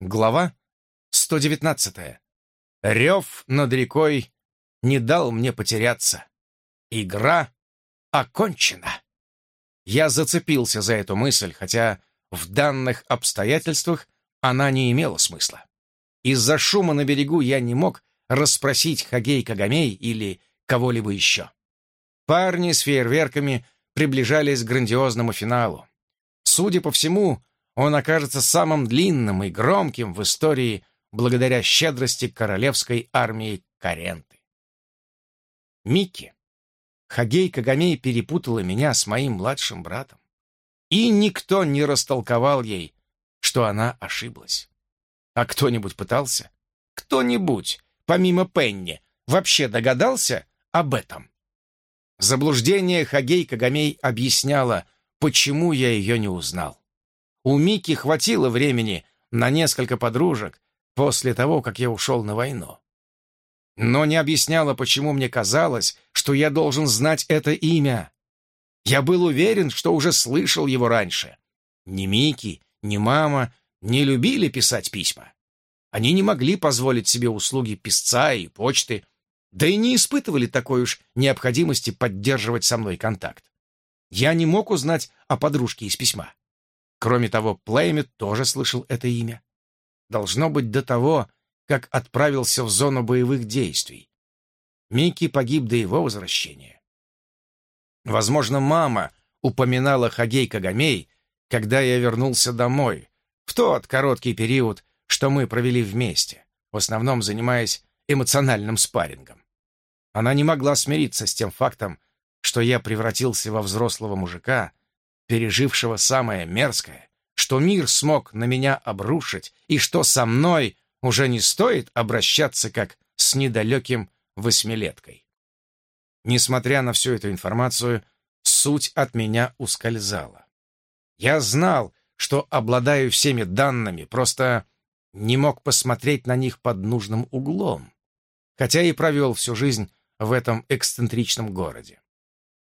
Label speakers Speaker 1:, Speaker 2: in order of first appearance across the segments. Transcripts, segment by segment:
Speaker 1: Глава 119. Рев над рекой не дал мне потеряться. Игра окончена. Я зацепился за эту мысль, хотя в данных обстоятельствах она не имела смысла. Из-за шума на берегу я не мог расспросить Хагей Кагамей или кого-либо еще. Парни с фейерверками приближались к грандиозному финалу. Судя по всему, он окажется самым длинным и громким в истории благодаря щедрости королевской армии Каренты. Микки. Хагей Кагамей перепутала меня с моим младшим братом. И никто не растолковал ей, что она ошиблась. А кто-нибудь пытался? Кто-нибудь, помимо Пенни, вообще догадался об этом? Заблуждение Хагей Кагамей объясняло, почему я ее не узнал. У Мики хватило времени на несколько подружек после того, как я ушел на войну. Но не объясняла, почему мне казалось, что я должен знать это имя. Я был уверен, что уже слышал его раньше. Ни Мики, ни мама не любили писать письма. Они не могли позволить себе услуги писца и почты, да и не испытывали такой уж необходимости поддерживать со мной контакт. Я не мог узнать о подружке из письма. Кроме того, Плеймит тоже слышал это имя. Должно быть до того, как отправился в зону боевых действий. Микки погиб до его возвращения. Возможно, мама упоминала Хагей Кагамей, когда я вернулся домой, в тот короткий период, что мы провели вместе, в основном занимаясь эмоциональным спаррингом. Она не могла смириться с тем фактом, что я превратился во взрослого мужика, пережившего самое мерзкое, что мир смог на меня обрушить, и что со мной уже не стоит обращаться как с недалеким восьмилеткой. Несмотря на всю эту информацию, суть от меня ускользала. Я знал, что обладаю всеми данными, просто не мог посмотреть на них под нужным углом, хотя и провел всю жизнь в этом эксцентричном городе.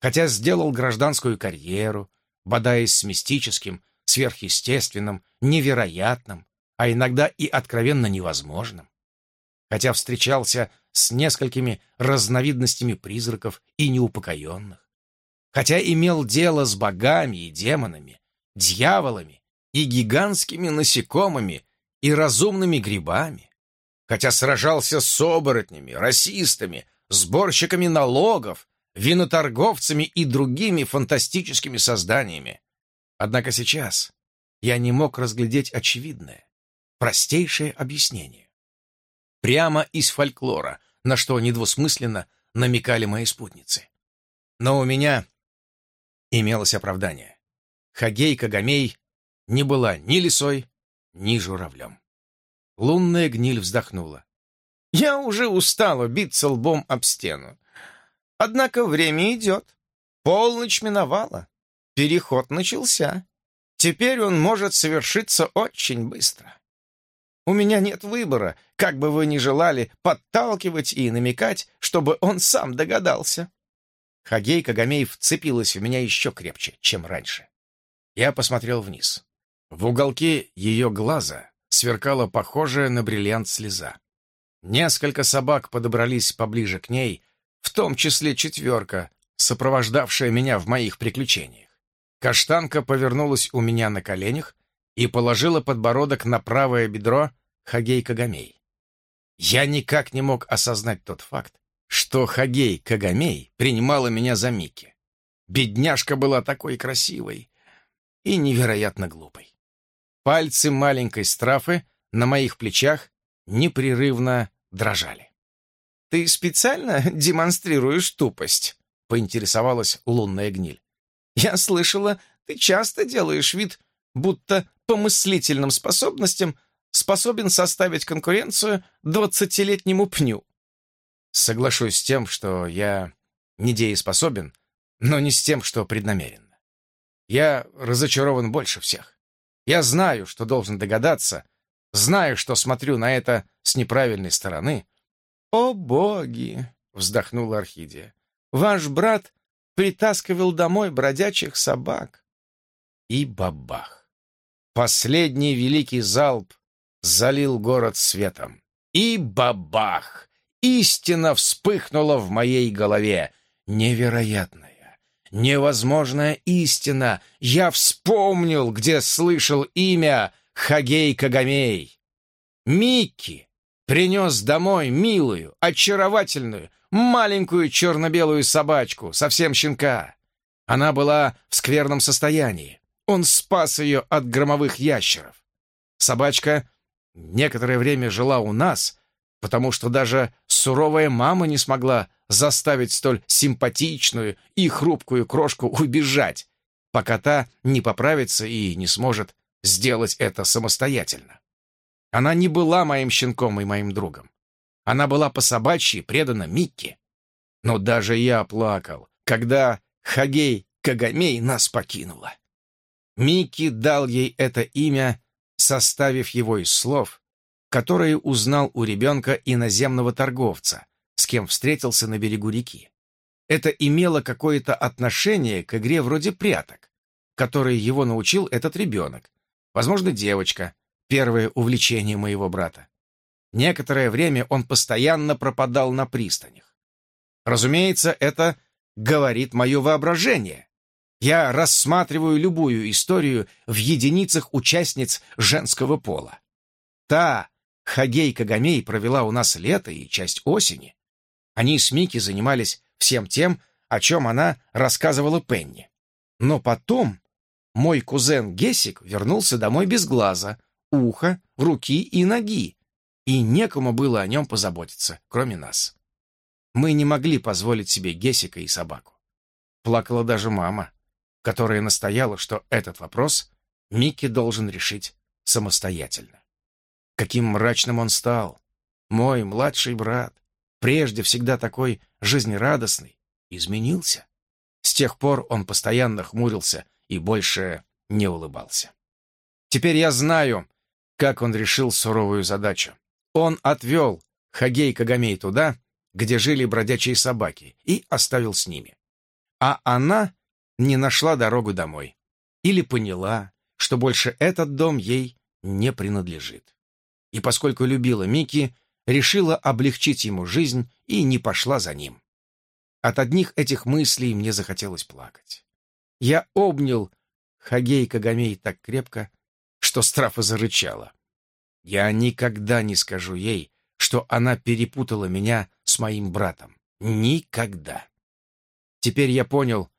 Speaker 1: Хотя сделал гражданскую карьеру, бодаясь с мистическим, сверхъестественным, невероятным, а иногда и откровенно невозможным. Хотя встречался с несколькими разновидностями призраков и неупокоенных. Хотя имел дело с богами и демонами, дьяволами и гигантскими насекомыми и разумными грибами. Хотя сражался с оборотнями, расистами, сборщиками налогов, виноторговцами и другими фантастическими созданиями. Однако сейчас я не мог разглядеть очевидное, простейшее объяснение. Прямо из фольклора, на что недвусмысленно намекали мои спутницы. Но у меня имелось оправдание. Хагей Кагамей не была ни лисой, ни журавлем. Лунная гниль вздохнула. «Я уже устала биться лбом об стену. Однако время идет. Полночь миновала. Переход начался. Теперь он может совершиться очень быстро. У меня нет выбора, как бы вы ни желали подталкивать и намекать, чтобы он сам догадался. Хагей Кагамей вцепилась в меня еще крепче, чем раньше. Я посмотрел вниз. В уголке ее глаза сверкала похожая на бриллиант слеза. Несколько собак подобрались поближе к ней, в том числе четверка, сопровождавшая меня в моих приключениях. Каштанка повернулась у меня на коленях и положила подбородок на правое бедро Хагей Кагамей. Я никак не мог осознать тот факт, что Хагей Кагамей принимала меня за Микки. Бедняжка была такой красивой и невероятно глупой. Пальцы маленькой страфы на моих плечах непрерывно дрожали. «Ты специально демонстрируешь тупость?» — поинтересовалась лунная гниль. «Я слышала, ты часто делаешь вид, будто по мыслительным способностям способен составить конкуренцию двадцатилетнему пню». Соглашусь с тем, что я недееспособен, но не с тем, что преднамеренно. Я разочарован больше всех. Я знаю, что должен догадаться, знаю, что смотрю на это с неправильной стороны, «О боги!» — вздохнула Орхидия. «Ваш брат притаскивал домой бродячих собак». И бабах! Последний великий залп залил город светом. И бабах! Истина вспыхнула в моей голове. Невероятная, невозможная истина. Я вспомнил, где слышал имя Хагей Кагамей. Микки принес домой милую, очаровательную, маленькую черно-белую собачку, совсем щенка. Она была в скверном состоянии. Он спас ее от громовых ящеров. Собачка некоторое время жила у нас, потому что даже суровая мама не смогла заставить столь симпатичную и хрупкую крошку убежать, пока та не поправится и не сможет сделать это самостоятельно. Она не была моим щенком и моим другом. Она была по-собачьи предана Микке. Но даже я плакал, когда Хагей Кагамей нас покинула. Микки дал ей это имя, составив его из слов, которые узнал у ребенка иноземного торговца, с кем встретился на берегу реки. Это имело какое-то отношение к игре вроде пряток, которой его научил этот ребенок, возможно, девочка, первое увлечение моего брата. Некоторое время он постоянно пропадал на пристанях. Разумеется, это говорит мое воображение, я рассматриваю любую историю в единицах участниц женского пола. Та, Хагей Кагамей, провела у нас лето и часть осени. Они с Мики занимались всем тем, о чем она рассказывала Пенни. Но потом мой кузен Гесик вернулся домой без глаза, уха, руки и ноги, и некому было о нем позаботиться, кроме нас. Мы не могли позволить себе Гесика и собаку. Плакала даже мама которая настояла, что этот вопрос Микки должен решить самостоятельно. Каким мрачным он стал. Мой младший брат, прежде всегда такой жизнерадостный, изменился. С тех пор он постоянно хмурился и больше не улыбался. Теперь я знаю, как он решил суровую задачу. Он отвел Хагей Кагамей туда, где жили бродячие собаки, и оставил с ними. А она не нашла дорогу домой. Или поняла, что больше этот дом ей не принадлежит. И поскольку любила Микки, решила облегчить ему жизнь и не пошла за ним. От одних этих мыслей мне захотелось плакать. Я обнял Хагей Кагамей так крепко, что Страфа зарычала. Я никогда не скажу ей, что она перепутала меня с моим братом. Никогда. Теперь я понял,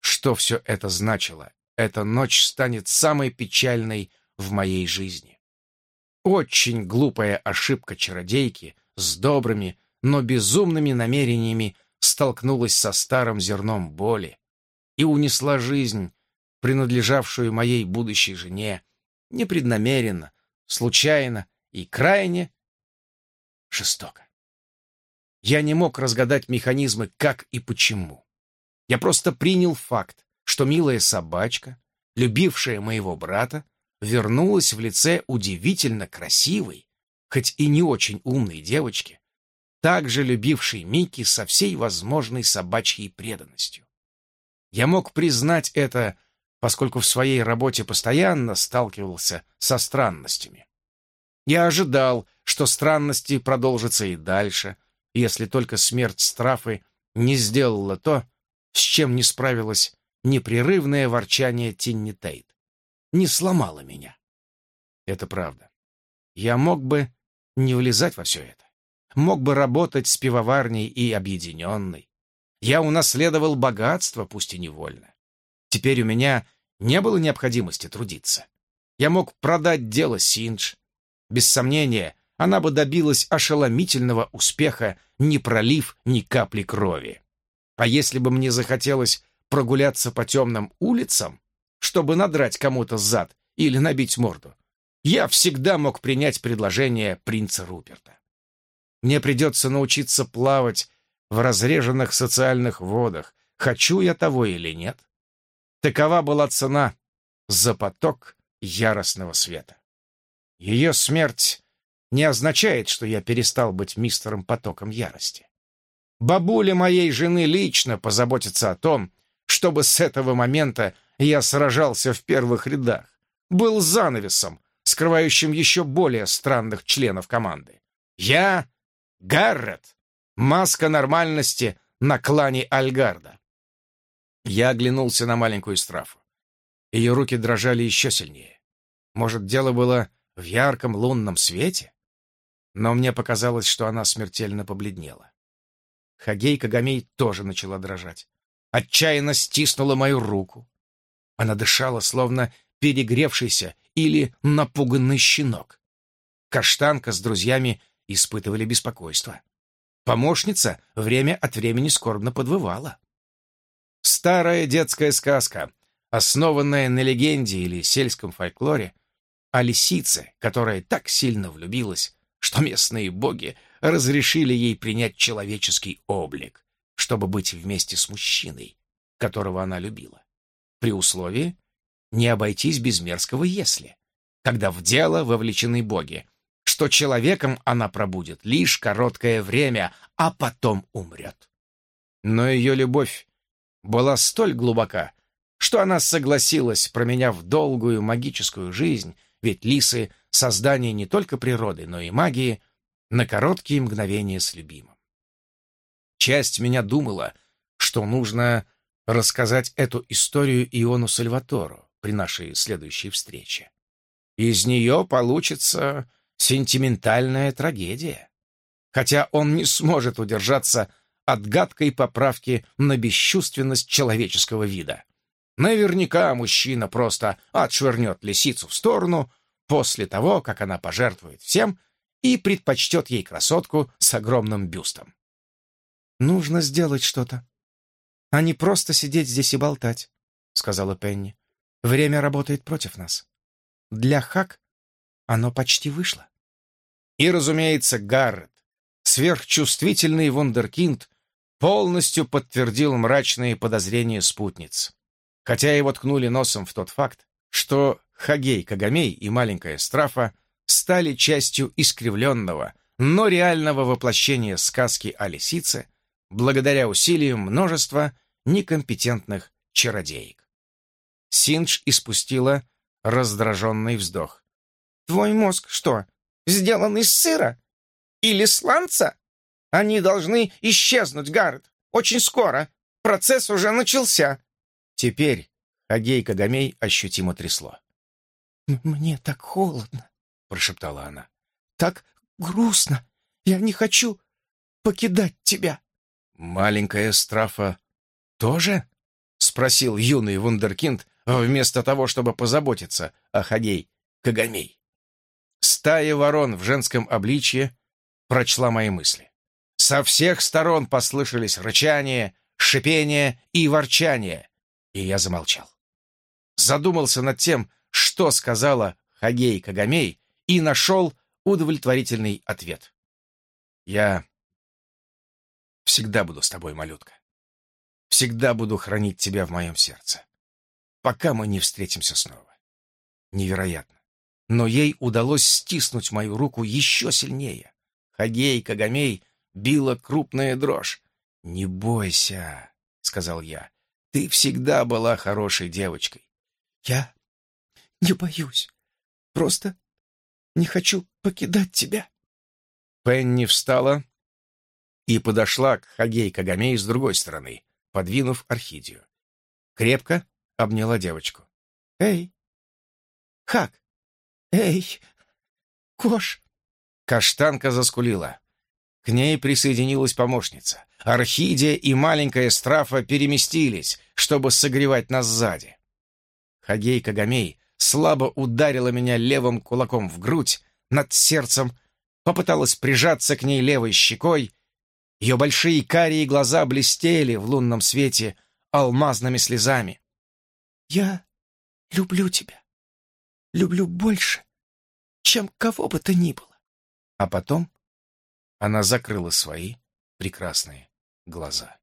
Speaker 1: что все это значило? Эта ночь станет самой печальной в моей жизни. Очень глупая ошибка чародейки с добрыми, но безумными намерениями столкнулась со старым зерном боли и унесла жизнь, принадлежавшую моей будущей жене, непреднамеренно, случайно и крайне жестоко. Я не мог разгадать механизмы как и почему. Я просто принял факт, что милая собачка, любившая моего брата, вернулась в лице удивительно красивой, хоть и не очень умной девочки, также любившей Микки со всей возможной собачьей преданностью. Я мог признать это, поскольку в своей работе постоянно сталкивался со странностями. Я ожидал, что странности продолжатся и дальше, если только смерть Страфы не сделала то, с чем не справилось непрерывное ворчание Тинни Тейт. Не сломало меня. Это правда. Я мог бы не влезать во все это. Мог бы работать с пивоварней и объединенной. Я унаследовал богатство, пусть и невольно. Теперь у меня не было необходимости трудиться. Я мог продать дело Синдж. Без сомнения, она бы добилась ошеломительного успеха, не пролив ни капли крови. А если бы мне захотелось прогуляться по темным улицам, чтобы надрать кому-то зад или набить морду, я всегда мог принять предложение принца Руперта. Мне придется научиться плавать в разреженных социальных водах, хочу я того или нет. Такова была цена за поток яростного света. Ее смерть не означает, что я перестал быть мистером потоком ярости. Бабуля моей жены лично позаботится о том, чтобы с этого момента я сражался в первых рядах, был занавесом, скрывающим еще более странных членов команды. Я Гаррет, маска нормальности на клане Альгарда. Я оглянулся на маленькую страфу. Ее руки дрожали еще сильнее. Может, дело было в ярком лунном свете? Но мне показалось, что она смертельно побледнела. Хагей Кагамей тоже начала дрожать. Отчаянно стиснула мою руку. Она дышала, словно перегревшийся или напуганный щенок. Каштанка с друзьями испытывали беспокойство. Помощница время от времени скорбно подвывала. Старая детская сказка, основанная на легенде или сельском фольклоре, о лисице, которая так сильно влюбилась, что местные боги разрешили ей принять человеческий облик, чтобы быть вместе с мужчиной, которого она любила, при условии не обойтись без мерзкого «если», когда в дело вовлечены боги, что человеком она пробудет лишь короткое время, а потом умрет. Но ее любовь была столь глубока, что она согласилась, променяв долгую магическую жизнь, ведь лисы — создание не только природы, но и магии, на короткие мгновения с любимым. Часть меня думала, что нужно рассказать эту историю Иону Сальватору при нашей следующей встрече. Из нее получится сентиментальная трагедия. Хотя он не сможет удержаться от гадкой поправки на бесчувственность человеческого вида. Наверняка мужчина просто отшвырнет лисицу в сторону после того, как она пожертвует всем и предпочтет ей красотку с огромным бюстом. «Нужно сделать что-то, а не просто сидеть здесь и болтать», — сказала Пенни. «Время работает против нас. Для Хак оно почти вышло». И, разумеется, Гаррет, сверхчувствительный вундеркинд, полностью подтвердил мрачные подозрения спутниц. Хотя его ткнули носом в тот факт, что Хагей Кагамей и маленькая Страфа стали частью искривленного, но реального воплощения сказки о лисице благодаря усилиям множества некомпетентных чародеек. Синдж испустила раздраженный вздох. «Твой мозг что, сделан из сыра? Или сланца? Они должны исчезнуть, Гаррет, очень скоро. Процесс уже начался». Теперь Агей Кагамей ощутимо трясло. «Мне так холодно», — прошептала она. «Так грустно. Я не хочу покидать тебя». «Маленькая Страфа тоже?» — спросил юный вундеркинд, вместо того, чтобы позаботиться о Хагей Кагамей. Стая ворон в женском обличье прочла мои мысли. Со всех сторон послышались рычание, шипение и ворчание, и я замолчал. Задумался над тем, что сказала Хагей Кагамей, и нашел удовлетворительный ответ. «Я всегда буду с тобой, малютка. Всегда буду хранить тебя в моем сердце, пока мы не встретимся снова. Невероятно но ей удалось стиснуть мою руку еще сильнее. Хагей Кагамей била крупная дрожь. «Не бойся», — сказал я, — «ты всегда была хорошей девочкой». «Я не боюсь, просто не хочу покидать тебя». Пенни встала и подошла к Хагей Кагамей с другой стороны, подвинув орхидею. Крепко обняла девочку. «Эй, Хак, «Эй, Кош!» Каштанка заскулила. К ней присоединилась помощница. Орхидия и маленькая Страфа переместились, чтобы согревать нас сзади. Хагей Кагамей слабо ударила меня левым кулаком в грудь, над сердцем, попыталась прижаться к ней левой щекой. Ее большие карие глаза блестели в лунном свете алмазными слезами. «Я люблю тебя», люблю больше, чем кого бы то ни было. А потом она закрыла свои прекрасные глаза.